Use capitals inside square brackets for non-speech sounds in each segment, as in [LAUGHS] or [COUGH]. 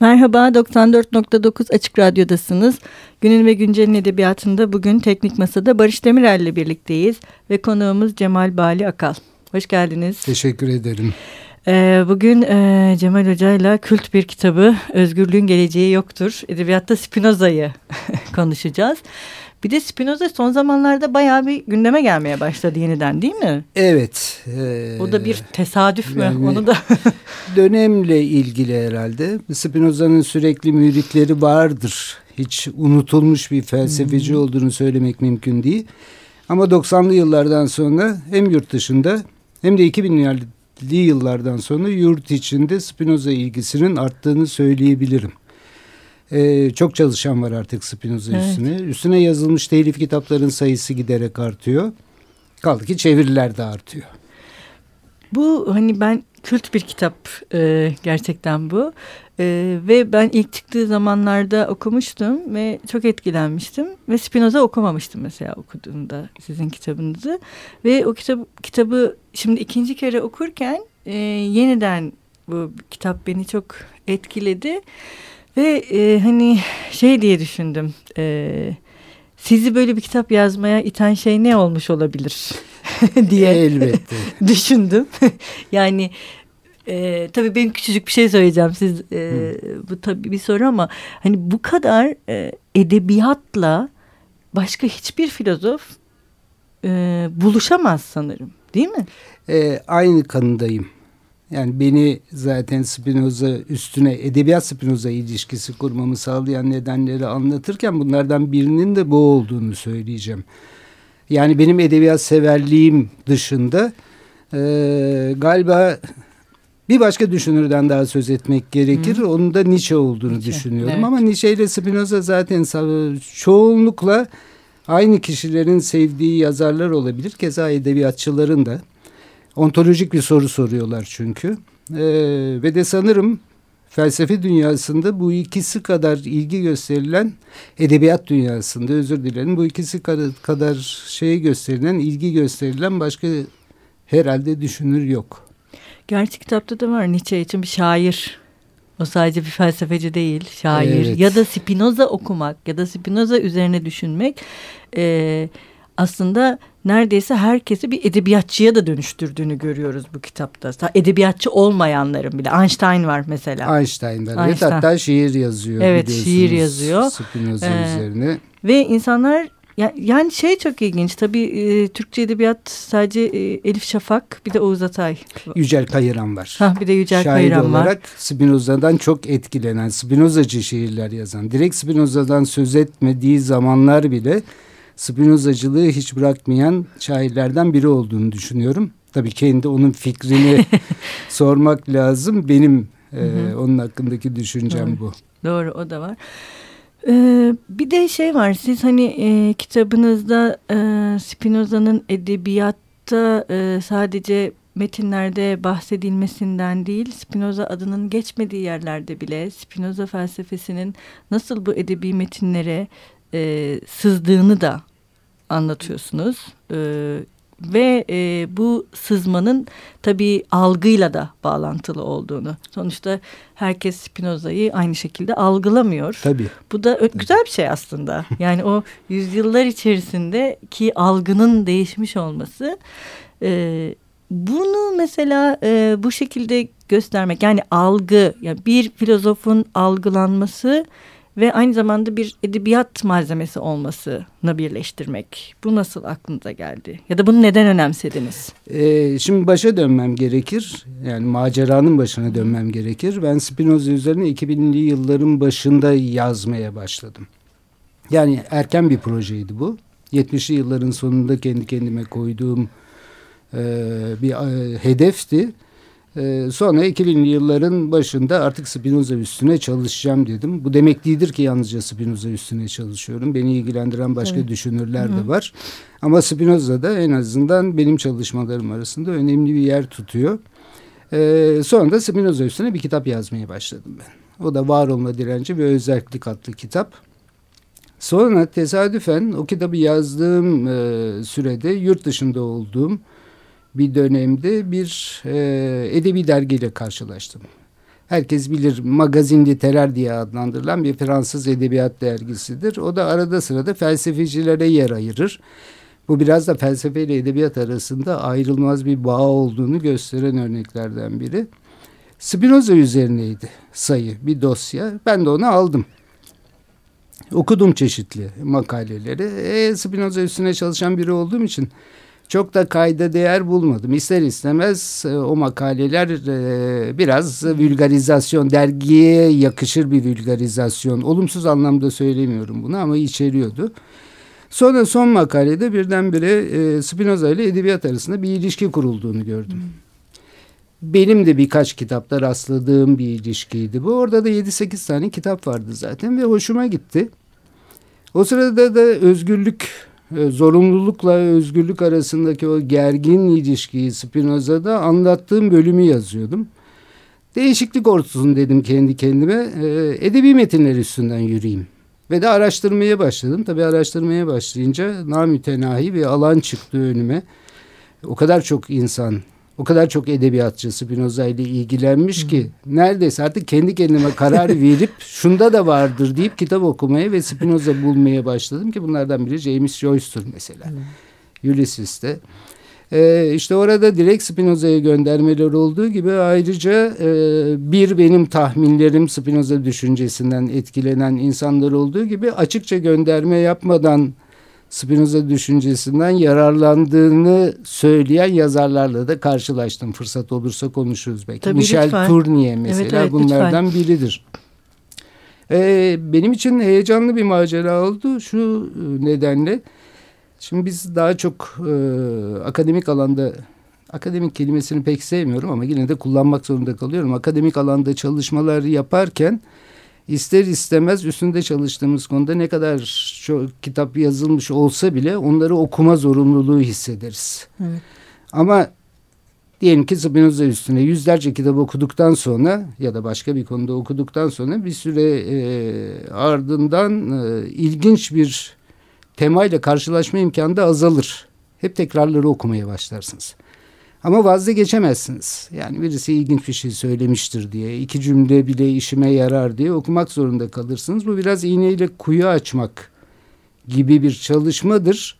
Merhaba 94.9 Açık Radyo'dasınız. Günün ve Güncel'in edebiyatında bugün Teknik Masa'da Barış Demirel ile birlikteyiz. Ve konuğumuz Cemal Bali Akal. Hoş geldiniz. Teşekkür ederim. Ee, bugün e, Cemal Hoca ile kült bir kitabı Özgürlüğün Geleceği Yoktur. Edebiyatta Spinoza'yı [LAUGHS] konuşacağız. Bir de Spinoza son zamanlarda bayağı bir gündeme gelmeye başladı yeniden değil mi? Evet. E, o da bir tesadüf mü? Yani, Onu da [LAUGHS] dönemle ilgili herhalde. Spinoza'nın sürekli müritleri vardır. Hiç unutulmuş bir felsefeci hmm. olduğunu söylemek mümkün değil. Ama 90'lı yıllardan sonra hem yurt dışında hem de 2000'li yıllardan sonra yurt içinde Spinoza ilgisinin arttığını söyleyebilirim. Ee, çok çalışan var artık Spinoza evet. üstüne. Üstüne yazılmış telif kitapların sayısı giderek artıyor. Kaldı ki çeviriler de artıyor. Bu hani ben kült bir kitap e, gerçekten bu. E, ve ben ilk çıktığı zamanlarda okumuştum ve çok etkilenmiştim. Ve Spinoza okumamıştım mesela okuduğumda sizin kitabınızı. Ve o kitap, kitabı şimdi ikinci kere okurken e, yeniden bu kitap beni çok etkiledi. Ve e, hani şey diye düşündüm. E, sizi böyle bir kitap yazmaya iten şey ne olmuş olabilir [LAUGHS] diye Elbette. [LAUGHS] düşündüm. [LAUGHS] yani e, tabii ben küçücük bir şey söyleyeceğim. Siz e, bu tabii bir soru ama hani bu kadar e, edebiyatla başka hiçbir filozof e, buluşamaz sanırım. Değil mi? E, aynı kanındayım. Yani beni zaten Spinoza üstüne edebiyat Spinoza ilişkisi kurmamı sağlayan nedenleri anlatırken bunlardan birinin de bu olduğunu söyleyeceğim. Yani benim edebiyat severliğim dışında e, galiba bir başka düşünürden daha söz etmek gerekir. Hı. Onun da Nietzsche olduğunu Nietzsche, düşünüyorum. Evet. Ama Nietzsche ile Spinoza zaten çoğunlukla aynı kişilerin sevdiği yazarlar olabilir. Keza edebiyatçıların da. Ontolojik bir soru soruyorlar çünkü. Ee, ve de sanırım felsefe dünyasında bu ikisi kadar ilgi gösterilen edebiyat dünyasında özür dilerim bu ikisi kadar, kadar şeye gösterilen ilgi gösterilen başka herhalde düşünür yok. Gerçi kitapta da var Nietzsche için bir şair. O sadece bir felsefeci değil, şair. Evet. Ya da Spinoza okumak ya da Spinoza üzerine düşünmek e, aslında neredeyse herkesi bir edebiyatçıya da dönüştürdüğünü görüyoruz bu kitapta. Edebiyatçı olmayanların bile. Einstein var mesela. Einstein var. Einstein. Hatta şiir yazıyor. Evet şiir yazıyor. Spinoza ee, üzerine. Ve insanlar yani şey çok ilginç tabii e, Türkçe edebiyat sadece e, Elif Şafak bir de Oğuz Atay. Yücel Kayıran var. Ha, bir de Yücel Şair Kayıran olarak var. olarak Spinoza'dan çok etkilenen, Spinozacı şiirler yazan, direkt Spinoza'dan söz etmediği zamanlar bile Spinozacılığı hiç bırakmayan şairlerden biri olduğunu düşünüyorum. Tabii kendi onun fikrini [LAUGHS] sormak lazım. Benim e, onun hakkındaki düşüncem Doğru. bu. Doğru o da var. Ee, bir de şey var siz hani e, kitabınızda e, Spinoza'nın edebiyatta e, sadece metinlerde bahsedilmesinden değil Spinoza adının geçmediği yerlerde bile Spinoza felsefesinin nasıl bu edebi metinlere e, sızdığını da anlatıyorsunuz. E, ve e, bu sızmanın tabii algıyla da bağlantılı olduğunu. Sonuçta herkes Spinoza'yı aynı şekilde algılamıyor. Tabii. Bu da güzel bir şey aslında. [LAUGHS] Yani o yüzyıllar içerisindeki algının değişmiş olması. E, bunu mesela e, bu şekilde göstermek yani algı yani bir filozofun algılanması ve aynı zamanda bir edebiyat malzemesi olmasını birleştirmek. Bu nasıl aklınıza geldi? Ya da bunu neden önemsediniz? Ee, şimdi başa dönmem gerekir. Yani maceranın başına dönmem gerekir. Ben Spinoza üzerine 2000'li yılların başında yazmaya başladım. Yani erken bir projeydi bu. 70'li yılların sonunda kendi kendime koyduğum e, bir e, hedefti. Ee, sonra 2000'li yılların başında artık Spinoza üstüne çalışacağım dedim. Bu demek değildir ki yalnızca Spinoza üstüne çalışıyorum. Beni ilgilendiren başka evet. düşünürler Hı. de var. Ama Spinoza da en azından benim çalışmalarım arasında önemli bir yer tutuyor. Ee, sonra da Spinoza üstüne bir kitap yazmaya başladım ben. O da Var Olma Direnci ve Özellik adlı kitap. Sonra tesadüfen o kitabı yazdığım e, sürede yurt dışında olduğum bir dönemde bir e, edebi dergiyle karşılaştım. herkes bilir magazin literer diye adlandırılan bir Fransız edebiyat dergisidir. O da arada sırada felsefecilere yer ayırır. Bu biraz da felsefe ile edebiyat arasında ayrılmaz bir bağ olduğunu gösteren örneklerden biri. Spinoza üzerineydi sayı, bir dosya. Ben de onu aldım. Okudum çeşitli makaleleri. E, Spinoza üstüne çalışan biri olduğum için çok da kayda değer bulmadım. İster istemez e, o makaleler e, biraz vulgarizasyon, dergiye yakışır bir vulgarizasyon. Olumsuz anlamda söylemiyorum bunu ama içeriyordu. Sonra son makalede birdenbire e, Spinoza ile edebiyat arasında bir ilişki kurulduğunu gördüm. Hmm. Benim de birkaç kitapta rastladığım bir ilişkiydi bu. Orada da 7-8 tane kitap vardı zaten ve hoşuma gitti. O sırada da özgürlük, zorunlulukla özgürlük arasındaki o gergin ilişkiyi Spinoza'da anlattığım bölümü yazıyordum. Değişiklik olsun dedim kendi kendime. E, edebi metinler üstünden yürüyeyim. Ve de araştırmaya başladım. Tabii araştırmaya başlayınca namütenahi bir alan çıktı önüme. O kadar çok insan, o kadar çok edebiyatçı Spinoza ile ilgilenmiş ki neredeyse artık kendi kendime karar verip [LAUGHS] şunda da vardır deyip kitap okumaya ve Spinoza bulmaya başladım ki bunlardan biri James Joyce'tur mesela. Ulysses'te. Ee, işte orada direkt Spinoza'ya göndermeler olduğu gibi ayrıca e, bir benim tahminlerim Spinoza düşüncesinden etkilenen insanlar olduğu gibi açıkça gönderme yapmadan Spinoza düşüncesinden yararlandığını söyleyen yazarlarla da karşılaştım. Fırsat olursa konuşuruz belki. Tabii, Michel lütfen. Tournier mesela evet, evet, bunlardan lütfen. biridir. Ee, benim için heyecanlı bir macera oldu şu nedenle. Şimdi biz daha çok e, akademik alanda akademik kelimesini pek sevmiyorum ama yine de kullanmak zorunda kalıyorum. Akademik alanda çalışmalar yaparken ister istemez üstünde çalıştığımız konuda ne kadar çok kitap yazılmış olsa bile onları okuma zorunluluğu hissederiz. Evet. Ama diyelim ki Spinoza üstüne yüzlerce kitap okuduktan sonra ya da başka bir konuda okuduktan sonra bir süre e, ardından e, ilginç bir temayla karşılaşma imkanı da azalır. Hep tekrarları okumaya başlarsınız. Ama vazgeçemezsiniz. Yani birisi ilginç bir şey söylemiştir diye, iki cümle bile işime yarar diye okumak zorunda kalırsınız. Bu biraz iğneyle kuyu açmak gibi bir çalışmadır.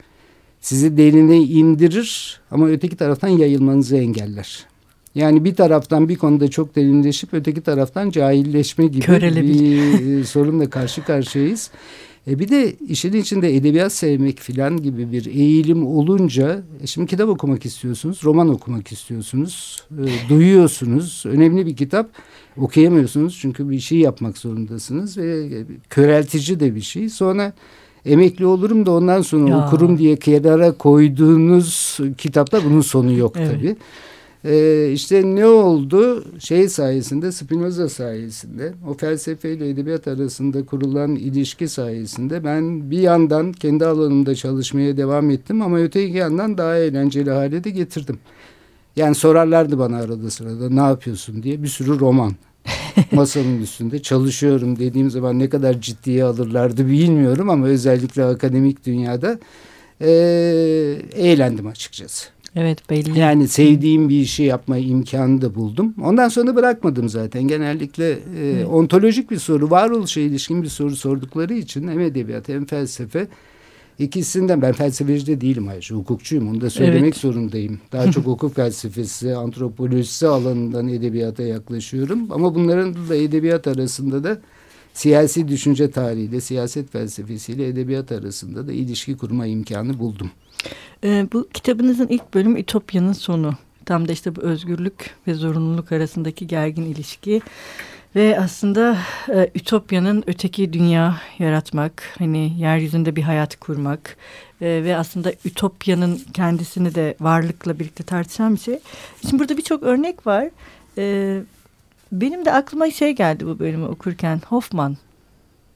Sizi derine indirir ama öteki taraftan yayılmanızı engeller. Yani bir taraftan bir konuda çok derinleşip öteki taraftan cahilleşme gibi bir sorunla karşı karşıyayız. E bir de işin içinde edebiyat sevmek filan gibi bir eğilim olunca e şimdi kitap okumak istiyorsunuz, roman okumak istiyorsunuz, e, duyuyorsunuz. Önemli bir kitap okuyamıyorsunuz çünkü bir şey yapmak zorundasınız ve köreltici de bir şey. Sonra emekli olurum da ondan sonra ya. okurum diye kenara koyduğunuz kitapta bunun sonu yok evet. tabii. Ee, işte ne oldu? Şey sayesinde, Spinoza sayesinde, o felsefe ile edebiyat arasında kurulan ilişki sayesinde ben bir yandan kendi alanımda çalışmaya devam ettim ama öteki yandan daha eğlenceli hale de getirdim. Yani sorarlardı bana arada sırada ne yapıyorsun diye bir sürü roman [LAUGHS] masanın üstünde çalışıyorum dediğim zaman ne kadar ciddiye alırlardı bilmiyorum ama özellikle akademik dünyada e, eğlendim açıkçası. Evet belli. Yani sevdiğim bir işi yapma imkanı da buldum. Ondan sonra bırakmadım zaten. Genellikle e, ontolojik bir soru, varoluşa ilişkin bir soru sordukları için hem edebiyat hem felsefe ikisinden ben felsefeci de değilim ayrıca hukukçuyum onu da söylemek evet. zorundayım. Daha çok [LAUGHS] hukuk felsefesi, antropolojisi alanından edebiyata yaklaşıyorum. Ama bunların da edebiyat arasında da siyasi düşünce tarihiyle, siyaset felsefesiyle edebiyat arasında da ilişki kurma imkanı buldum. Ee, bu kitabınızın ilk bölümü Ütopya'nın sonu. Tam da işte bu özgürlük ve zorunluluk arasındaki gergin ilişki. Ve aslında e, Ütopya'nın öteki dünya yaratmak, hani yeryüzünde bir hayat kurmak e, ve aslında Ütopya'nın kendisini de varlıkla birlikte tartışan bir şey. Şimdi burada birçok örnek var. E, benim de aklıma şey geldi bu bölümü okurken Hoffman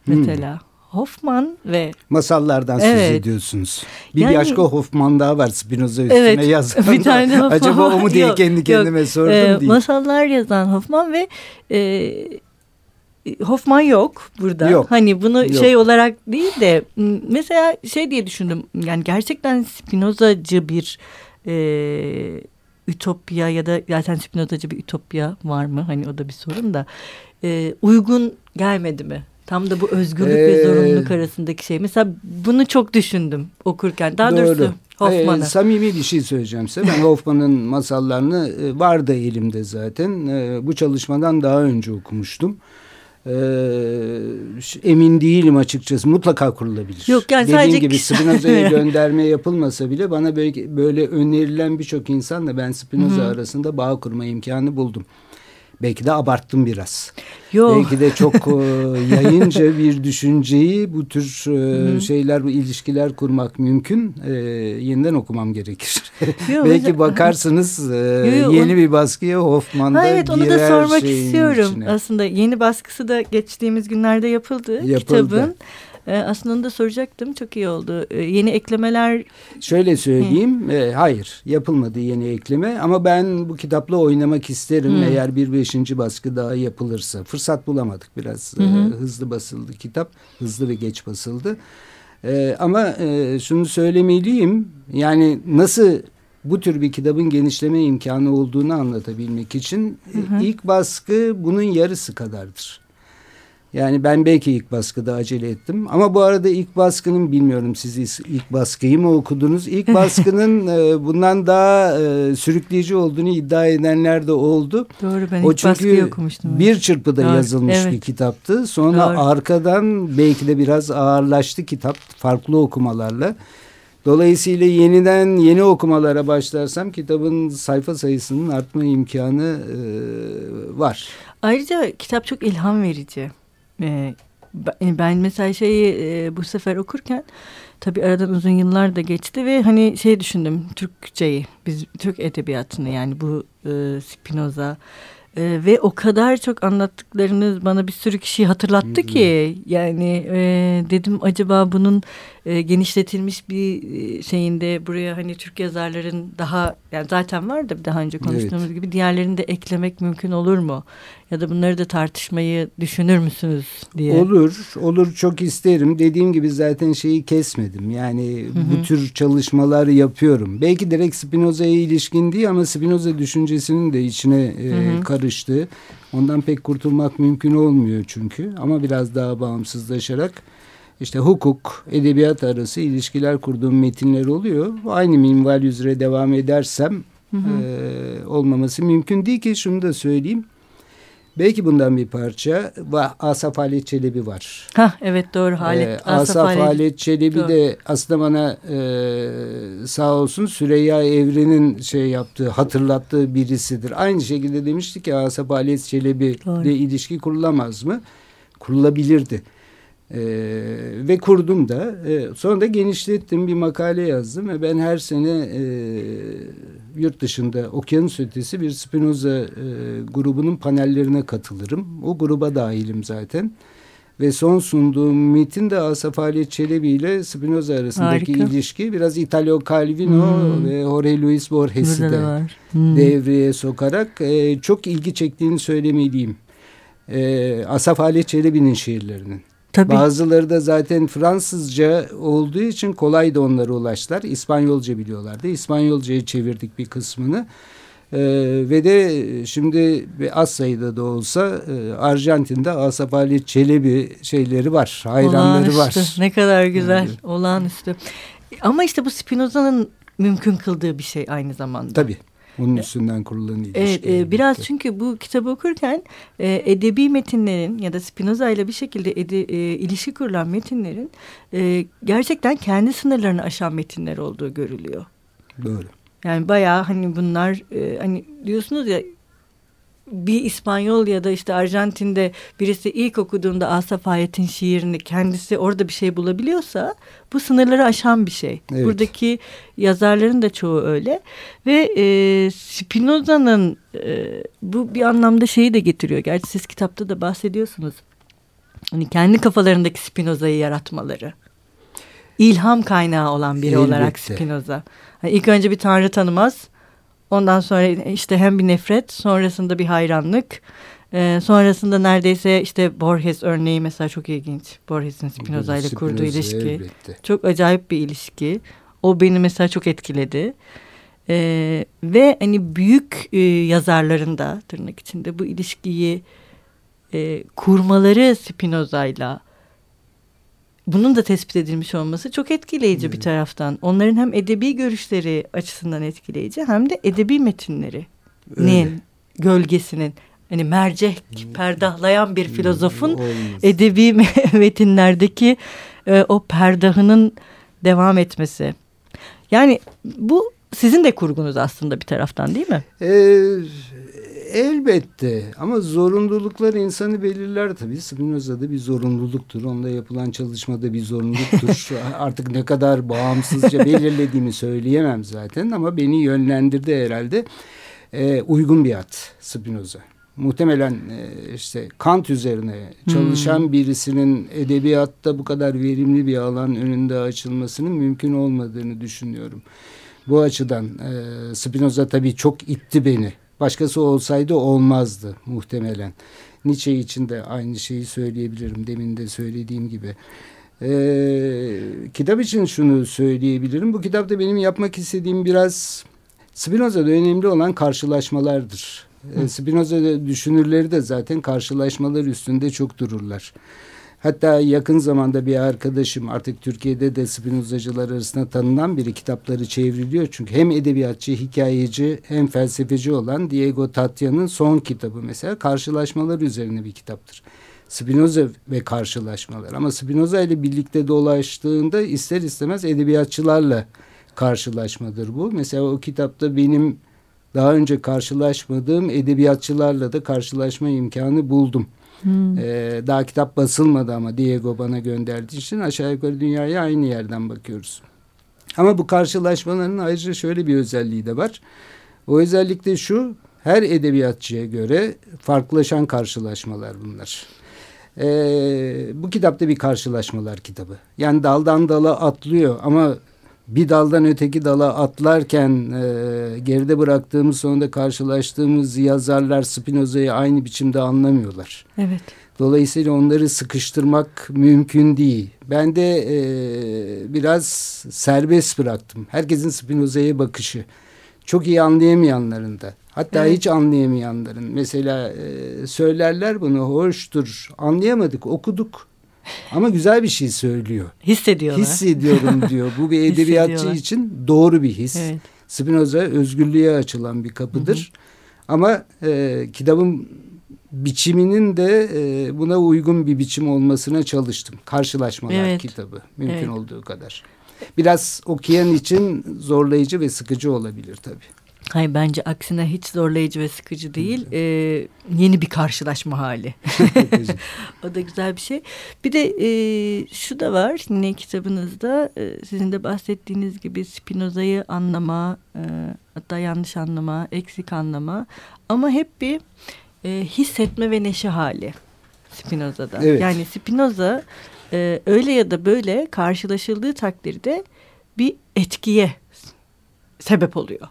mesela. Hmm. Hoffman ve masallardan evet. söz ediyorsunuz. Bir yani, başka Hoffman daha var Spinoza üstüne evet, [LAUGHS] yazan. Bir tane Hoffman Acaba o mu diye yok, kendi kendime yok. sordum ee, değil. Masallar yazan Hoffman ve e, Hoffman yok burada. Yok. Hani bunu yok. şey olarak değil de mesela şey diye düşündüm. Yani gerçekten Spinozacı bir e, ütopya ya da zaten Spinoza'cı bir ütopya var mı? Hani o da bir sorun da e, uygun gelmedi mi? Tam da bu özgürlük ee, ve zorunluluk arasındaki şey. Mesela bunu çok düşündüm okurken. Daha doğru. doğrusu Hoffman'ı. Ee, samimi bir şey söyleyeceğim size. Ben [LAUGHS] Hoffman'ın masallarını e, vardı elimde zaten. E, bu çalışmadan daha önce okumuştum. Ee, emin değilim açıkçası. Mutlaka kurulabilir. Yok yani Dediğim sadece gibi Spinoza'ya [LAUGHS] gönderme yapılmasa bile bana böyle, böyle önerilen birçok insanla ben Spinoza arasında bağ kurma imkanı buldum. Belki de abarttım biraz. Yok. Belki de çok e, [LAUGHS] yayınca bir düşünceyi bu tür e, şeyler, bu ilişkiler kurmak mümkün. E, yeniden okumam gerekir. [LAUGHS] Yo, Belki bakarsınız e, yo, yo, yeni bir baskıya Hoffman'da ha, Evet onu da sormak istiyorum. Içine. Aslında yeni baskısı da geçtiğimiz günlerde yapıldı, yapıldı. kitabın. E, aslında onu da soracaktım. Çok iyi oldu. E, yeni eklemeler... Şöyle söyleyeyim. E, hayır yapılmadı yeni ekleme. Ama ben bu kitapla oynamak isterim. Hı. Eğer bir beşinci baskı daha yapılırsa. Fırsat bulamadık biraz. Hı hı. E, hızlı basıldı kitap. Hızlı ve geç basıldı. E, ama e, şunu söylemeliyim. Yani nasıl bu tür bir kitabın genişleme imkanı olduğunu anlatabilmek için hı hı. ilk baskı bunun yarısı kadardır. Yani ben belki ilk baskıda acele ettim. Ama bu arada ilk baskının bilmiyorum siz ilk baskıyı mı okudunuz? İlk [LAUGHS] baskının e, bundan daha e, sürükleyici olduğunu iddia edenler de oldu. Doğru ben o ilk baskıyı okumuştum. bir çırpıda Doğru, yazılmış evet. bir kitaptı. Sonra Doğru. arkadan belki de biraz ağırlaştı kitap farklı okumalarla. Dolayısıyla yeniden yeni okumalara başlarsam kitabın sayfa sayısının artma imkanı e, var. Ayrıca kitap çok ilham verici. E, ben mesela şeyi e, bu sefer okurken tabii aradan uzun yıllar da geçti ve hani şey düşündüm Türkçeyi biz Türk edebiyatını yani bu e, Spinoza ee, ve o kadar çok anlattıklarınız bana bir sürü kişiyi hatırlattı ki yani e, dedim acaba bunun e, genişletilmiş bir e, şeyinde buraya hani Türk yazarların daha yani zaten var da daha önce konuştuğumuz evet. gibi diğerlerini de eklemek mümkün olur mu? Ya da bunları da tartışmayı düşünür müsünüz diye. Olur, olur çok isterim. Dediğim gibi zaten şeyi kesmedim. Yani hı hı. bu tür çalışmalar yapıyorum. Belki direkt Spinoza'ya ilişkin değil ama Spinoza düşüncesinin de içine e, hı hı. karıştı. Ondan pek kurtulmak mümkün olmuyor çünkü. Ama biraz daha bağımsızlaşarak işte hukuk, edebiyat arası ilişkiler kurduğum metinler oluyor. Aynı minval üzere devam edersem hı hı. E, olmaması mümkün değil ki şunu da söyleyeyim. Belki bundan bir parça Asaf Halit Çelebi var. Ha evet doğru Halit. Ee, Asaf, Asaf Halit, Halit Çelebi doğru. de aslında bana e, sağ olsun Süreyya Evren'in şey yaptığı hatırlattığı birisidir. Aynı şekilde demişti ki Asaf Halit Çelebi ile ilişki kurulamaz mı? Kurulabilirdi. Ee, ve kurdum da ee, sonra da genişlettim bir makale yazdım ve ben her sene e, yurt dışında okyanus ötesi bir Spinoza e, grubunun panellerine katılırım. O gruba dahilim zaten. Ve son sunduğum metin de Asaf Halit Çelebi ile Spinoza arasındaki Harika. ilişki biraz Italo Calvino hmm. ve Jorge Luis Borges'i de hmm. devreye sokarak e, çok ilgi çektiğini söylemeliyim. E, Asaf Halit Çelebi'nin şiirlerinin. Tabii. Bazıları da zaten Fransızca olduğu için kolay da onlara ulaştılar. İspanyolca biliyorlardı. İspanyolca'ya çevirdik bir kısmını. Ee, ve de şimdi az sayıda da olsa e, Arjantin'de Asaf Ali Çelebi şeyleri var, hayranları olağanüstü. var. Ne kadar güzel, evet. olağanüstü. Ama işte bu Spinoza'nın mümkün kıldığı bir şey aynı zamanda. Tabii. Onun üstünden kurulan ilişki. Evet, e, biraz çünkü bu kitabı okurken e, edebi metinlerin ya da Spinoza ile bir şekilde ede, e, ilişki kurulan metinlerin e, gerçekten kendi sınırlarını aşan metinler olduğu görülüyor. Doğru. Yani bayağı hani bunlar e, hani diyorsunuz ya bir İspanyol ya da işte Arjantin'de birisi ilk okuduğunda Asaf Hayet'in şiirini kendisi orada bir şey bulabiliyorsa bu sınırları aşan bir şey. Evet. Buradaki yazarların da çoğu öyle ve e, Spinoza'nın e, bu bir anlamda şeyi de getiriyor. Gerçi siz kitapta da bahsediyorsunuz. Hani kendi kafalarındaki Spinoza'yı yaratmaları. İlham kaynağı olan biri Elbette. olarak Spinoza. Yani ilk önce bir tanrı tanımaz Ondan sonra işte hem bir nefret, sonrasında bir hayranlık. Ee, sonrasında neredeyse işte Borges örneği mesela çok ilginç. Borges'in Spinoza ile kurduğu ilişki. Elbette. Çok acayip bir ilişki. O beni mesela çok etkiledi. E, ve hani büyük e, yazarların da tırnak içinde bu ilişkiyi e, kurmaları Spinoza'yla bunun da tespit edilmiş olması çok etkileyici evet. bir taraftan. Onların hem edebi görüşleri açısından etkileyici hem de edebi metinlerinin gölgesinin hani mercek perdahlayan bir filozofun Olmaz. edebi [LAUGHS] metinlerdeki e, o perdahının devam etmesi. Yani bu sizin de kurgunuz aslında bir taraftan değil mi? Ee, elbette ama zorunluluklar insanı belirler tabii. Spinoza'da bir zorunluluktur. Onda yapılan çalışmada bir zorunluluktur. [LAUGHS] Artık ne kadar bağımsızca belirlediğimi söyleyemem zaten ama beni yönlendirdi herhalde. Ee, uygun bir at Spinoza muhtemelen e, işte Kant üzerine çalışan hmm. birisinin edebiyatta bu kadar verimli bir alan önünde açılmasının mümkün olmadığını düşünüyorum. Bu açıdan e, Spinoza tabii çok itti beni. Başkası olsaydı olmazdı muhtemelen. Nietzsche için de aynı şeyi söyleyebilirim demin de söylediğim gibi. Ee, kitap için şunu söyleyebilirim. Bu kitapta benim yapmak istediğim biraz Spinoza'da önemli olan karşılaşmalardır. E, Spinoza düşünürleri de zaten karşılaşmalar üstünde çok dururlar. Hatta yakın zamanda bir arkadaşım artık Türkiye'de de Spinozacılar arasında tanınan biri kitapları çevriliyor. Çünkü hem edebiyatçı, hikayeci hem felsefeci olan Diego Tatya'nın son kitabı mesela karşılaşmalar üzerine bir kitaptır. Spinoza ve karşılaşmalar ama Spinoza ile birlikte dolaştığında ister istemez edebiyatçılarla karşılaşmadır bu. Mesela o kitapta benim daha önce karşılaşmadığım edebiyatçılarla da karşılaşma imkanı buldum. Hmm. Ee, daha kitap basılmadı ama Diego bana gönderdiği için aşağı yukarı dünyaya aynı yerden bakıyoruz. Ama bu karşılaşmaların ayrıca şöyle bir özelliği de var. O özellik de şu, her edebiyatçıya göre farklılaşan karşılaşmalar bunlar. Ee, bu kitapta bir karşılaşmalar kitabı. Yani daldan dala atlıyor ama bir daldan öteki dala atlarken e, geride bıraktığımız sonunda karşılaştığımız yazarlar Spinoza'yı aynı biçimde anlamıyorlar. Evet. Dolayısıyla onları sıkıştırmak mümkün değil. Ben de e, biraz serbest bıraktım. Herkesin Spinoza'ya bakışı. Çok iyi anlayamayanların da. Hatta evet. hiç anlayamayanların. Mesela e, söylerler bunu hoştur. Anlayamadık, okuduk. Ama güzel bir şey söylüyor. Hissediyorlar. Hissediyorum [LAUGHS] diyor. Bu bir edebiyatçı için doğru bir his. Evet. Spinoza özgürlüğe açılan bir kapıdır. Hı hı. Ama e, kitabın biçiminin de e, buna uygun bir biçim olmasına çalıştım. Karşılaşmalar evet. kitabı mümkün evet. olduğu kadar. Biraz okuyan için zorlayıcı ve sıkıcı olabilir tabii. Hayır bence aksine hiç zorlayıcı ve sıkıcı değil. Ee, yeni bir karşılaşma hali. [LAUGHS] o da güzel bir şey. Bir de e, şu da var yine kitabınızda e, sizin de bahsettiğiniz gibi Spinoza'yı anlama, e, hatta yanlış anlama, eksik anlama ama hep bir e, hissetme ve neşe hali Spinoza'da. Evet. Yani Spinoza e, öyle ya da böyle karşılaşıldığı takdirde bir etkiye sebep oluyor.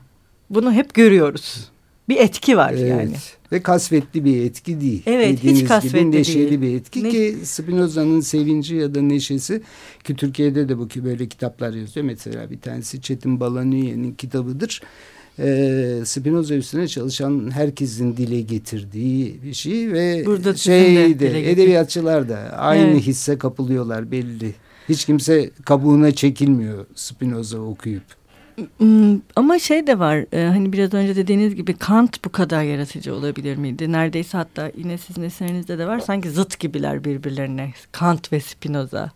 Bunu hep görüyoruz. Bir etki var evet. yani. Ve kasvetli bir etki değil. Evet Dediğiniz hiç kasvetli gibi neşeli değil. bir etki ne? ki Spinoza'nın sevinci ya da neşesi ki Türkiye'de de bu ki böyle kitaplar yazıyor. Mesela bir tanesi Çetin Balanüye'nin kitabıdır. Ee, Spinoza üstüne çalışan herkesin dile getirdiği bir şey ve Burada şeyde edebiyatçılar da aynı evet. hisse kapılıyorlar belli. Hiç kimse kabuğuna çekilmiyor Spinoza okuyup. Hmm, ama şey de var e, hani biraz önce dediğiniz gibi Kant bu kadar yaratıcı olabilir miydi? Neredeyse hatta yine sizin eserinizde de var sanki zıt gibiler birbirlerine Kant ve Spinoza.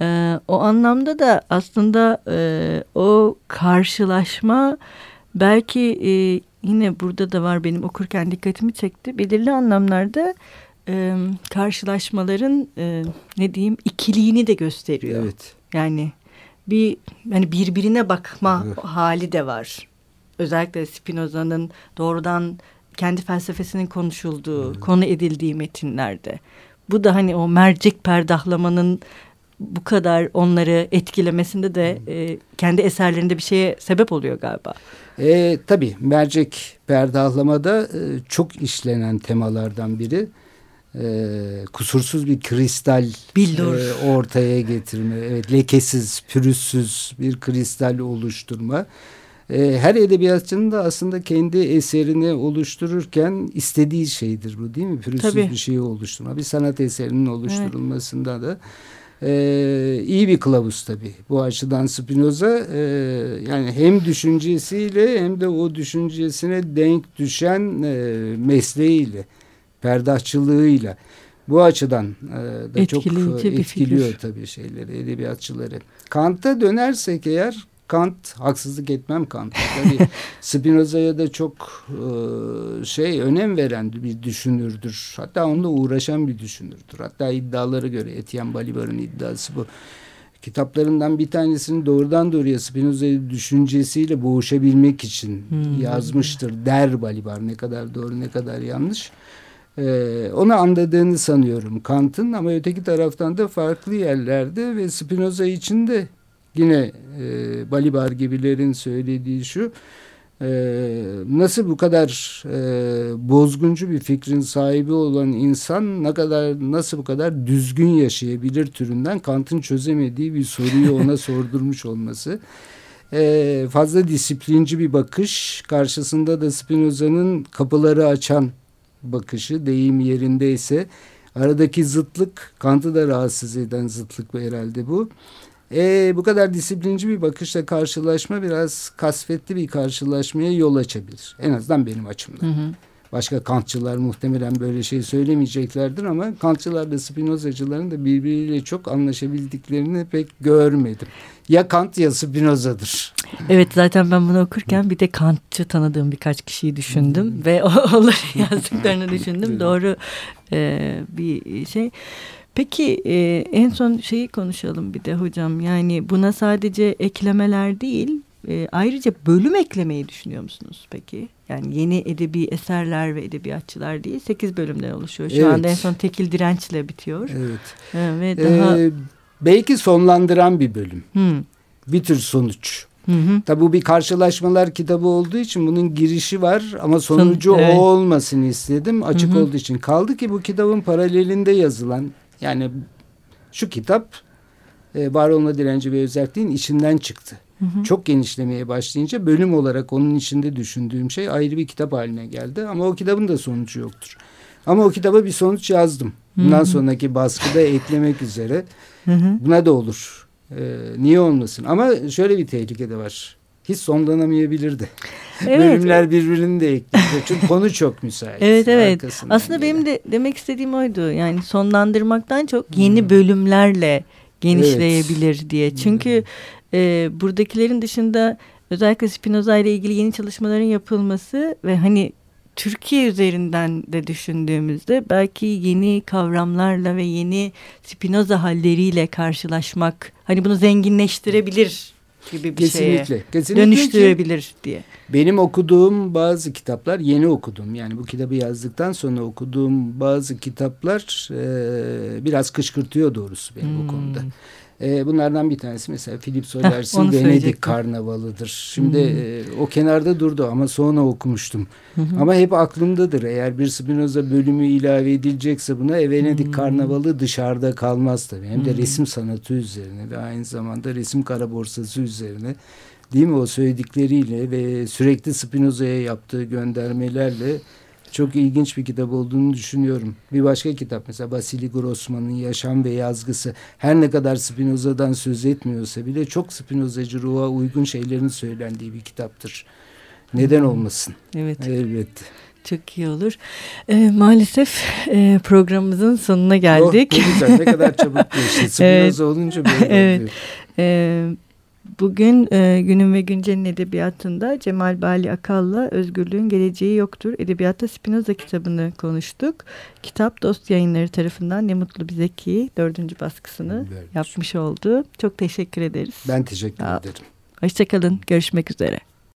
E, o anlamda da aslında e, o karşılaşma belki yine burada da var benim okurken dikkatimi çekti. Belirli anlamlarda karşılaşmaların ne diyeyim ikiliğini de gösteriyor. Evet. Yani bir hani birbirine bakma evet. hali de var. Özellikle Spinoza'nın doğrudan kendi felsefesinin konuşulduğu, evet. konu edildiği metinlerde. Bu da hani o mercek perdahlamanın bu kadar onları etkilemesinde de e, kendi eserlerinde bir şeye sebep oluyor galiba. E, tabii mercek perdahlamada e, çok işlenen temalardan biri e, kusursuz bir kristal e, ortaya getirme, evet, lekesiz, pürüzsüz bir kristal oluşturma. E, her edebiyatçının da aslında kendi eserini oluştururken istediği şeydir bu değil mi? Pürüzsüz bir şeyi oluşturma. Bir sanat eserinin oluşturulmasında evet. da e, iyi bir kılavuz tabii. Bu açıdan Spinoza e, yani hem düşüncesiyle hem de o düşüncesine denk düşen e, mesleğiyle, perdahçılığıyla bu açıdan e, da çok e, etkiliyor tabii şeyleri, edebiyatçıları. Kant'a dönersek eğer Kant haksızlık etmem Kant. Tabii [LAUGHS] Spinoza'ya da çok e, şey önem veren bir düşünürdür. Hatta onunla uğraşan bir düşünürdür. Hatta iddialara göre Etienne Balibar'ın iddiası bu. Kitaplarından bir tanesini doğrudan doğruya Spinoza'yı düşüncesiyle boğuşabilmek için hmm. yazmıştır der Balibar. Ne kadar doğru ne kadar yanlış. Ee, onu anladığını sanıyorum Kant'ın ama öteki taraftan da farklı yerlerde ve Spinoza için de Yine e, Balibar gibilerin söylediği şu e, nasıl bu kadar e, bozguncu bir fikrin sahibi olan insan ne kadar nasıl bu kadar düzgün yaşayabilir türünden Kant'ın çözemediği bir soruyu ona [LAUGHS] sordurmuş olması. E, fazla disiplinci bir bakış karşısında da Spinoza'nın kapıları açan bakışı deyim yerindeyse aradaki zıtlık Kant'ı da rahatsız eden zıtlık herhalde bu. E, bu kadar disiplinci bir bakışla karşılaşma biraz kasvetli bir karşılaşmaya yol açabilir. En azından benim açımdan. Hı hı. Başka kantçılar muhtemelen böyle şey söylemeyeceklerdir ama kantçılar da Spinozacıların da birbiriyle çok anlaşabildiklerini pek görmedim. Ya Kant ya Spinoza'dır. Evet zaten ben bunu okurken bir de Kantçı tanıdığım birkaç kişiyi düşündüm ve [LAUGHS] onların yazdıklarını düşündüm. Doğru e, bir şey. Peki e, en son şeyi konuşalım bir de hocam. Yani buna sadece eklemeler değil e, ayrıca bölüm eklemeyi düşünüyor musunuz peki? Yani yeni edebi eserler ve edebiyatçılar değil sekiz bölümden oluşuyor. Şu evet. anda en son tekil dirençle bitiyor. Evet. E, ve daha... Ee, belki sonlandıran bir bölüm. Hmm. Bir tür sonuç. Hı hı. Tabi bu bir karşılaşmalar kitabı olduğu için bunun girişi var ama sonucu Son, evet. o olmasını istedim açık hı hı. olduğu için. Kaldı ki bu kitabın paralelinde yazılan yani şu kitap e, var olma direnci ve özelliğin içinden çıktı. Hı hı. Çok genişlemeye başlayınca bölüm olarak onun içinde düşündüğüm şey ayrı bir kitap haline geldi. Ama o kitabın da sonucu yoktur. Ama o kitaba bir sonuç yazdım. Bundan hı hı. sonraki baskıda eklemek üzere. Hı hı. Buna da olur. Ee, niye olmasın? Ama şöyle bir tehlike de var hiç sonlanamayabilirdi. [LAUGHS] Evet. Bölümler birbirini de ekliyor. Çünkü [LAUGHS] konu çok müsait. Evet evet. Aslında gibi. benim de demek istediğim oydu. Yani sonlandırmaktan çok yeni hmm. bölümlerle genişleyebilir evet. diye. Çünkü hmm. e, buradakilerin dışında özellikle Spinoza ile ilgili yeni çalışmaların yapılması ve hani Türkiye üzerinden de düşündüğümüzde belki yeni kavramlarla ve yeni Spinoza halleriyle karşılaşmak hani bunu zenginleştirebilir gibi bir kesinlikle, şeye kesinlikle dönüştürebilir diye. Benim okuduğum bazı kitaplar yeni okudum. Yani bu kitabı yazdıktan sonra okuduğum bazı kitaplar e, biraz kışkırtıyor doğrusu beni hmm. bu konuda. E, bunlardan bir tanesi mesela Philip Sollers'in Venedik Karnavalı'dır. Şimdi hmm. e, o kenarda durdu ama sonra okumuştum. Hmm. Ama hep aklımdadır. Eğer bir Spinoza bölümü ilave edilecekse buna e, Venedik hmm. Karnavalı dışarıda kalmaz tabii. Hem de hmm. resim sanatı üzerine ve aynı zamanda resim kara borsası üzerine değil mi o söyledikleriyle ve sürekli Spinoza'ya yaptığı göndermelerle çok ilginç bir kitap olduğunu düşünüyorum. Bir başka kitap mesela Vasily Grossman'ın Yaşam ve Yazgısı her ne kadar Spinoza'dan söz etmiyorsa bile çok Spinozacı ruha uygun şeylerin söylendiği bir kitaptır. Neden olmasın? Evet. Elbette. Çok iyi olur. E, maalesef e, programımızın sonuna geldik. Oh, güzel. Ne kadar çabuk geçti. [LAUGHS] Spinoza evet. olunca böyle [LAUGHS] evet. oluyor. E, Bugün e, günün ve güncelin edebiyatında Cemal Bali Akal'la Özgürlüğün Geleceği Yoktur Edebiyatta Spinoza kitabını konuştuk. Kitap Dost Yayınları tarafından Ne Mutlu Bize Ki dördüncü baskısını evet. yapmış oldu. Çok teşekkür ederiz. Ben teşekkür Sağ ederim. Hoşçakalın. Görüşmek üzere.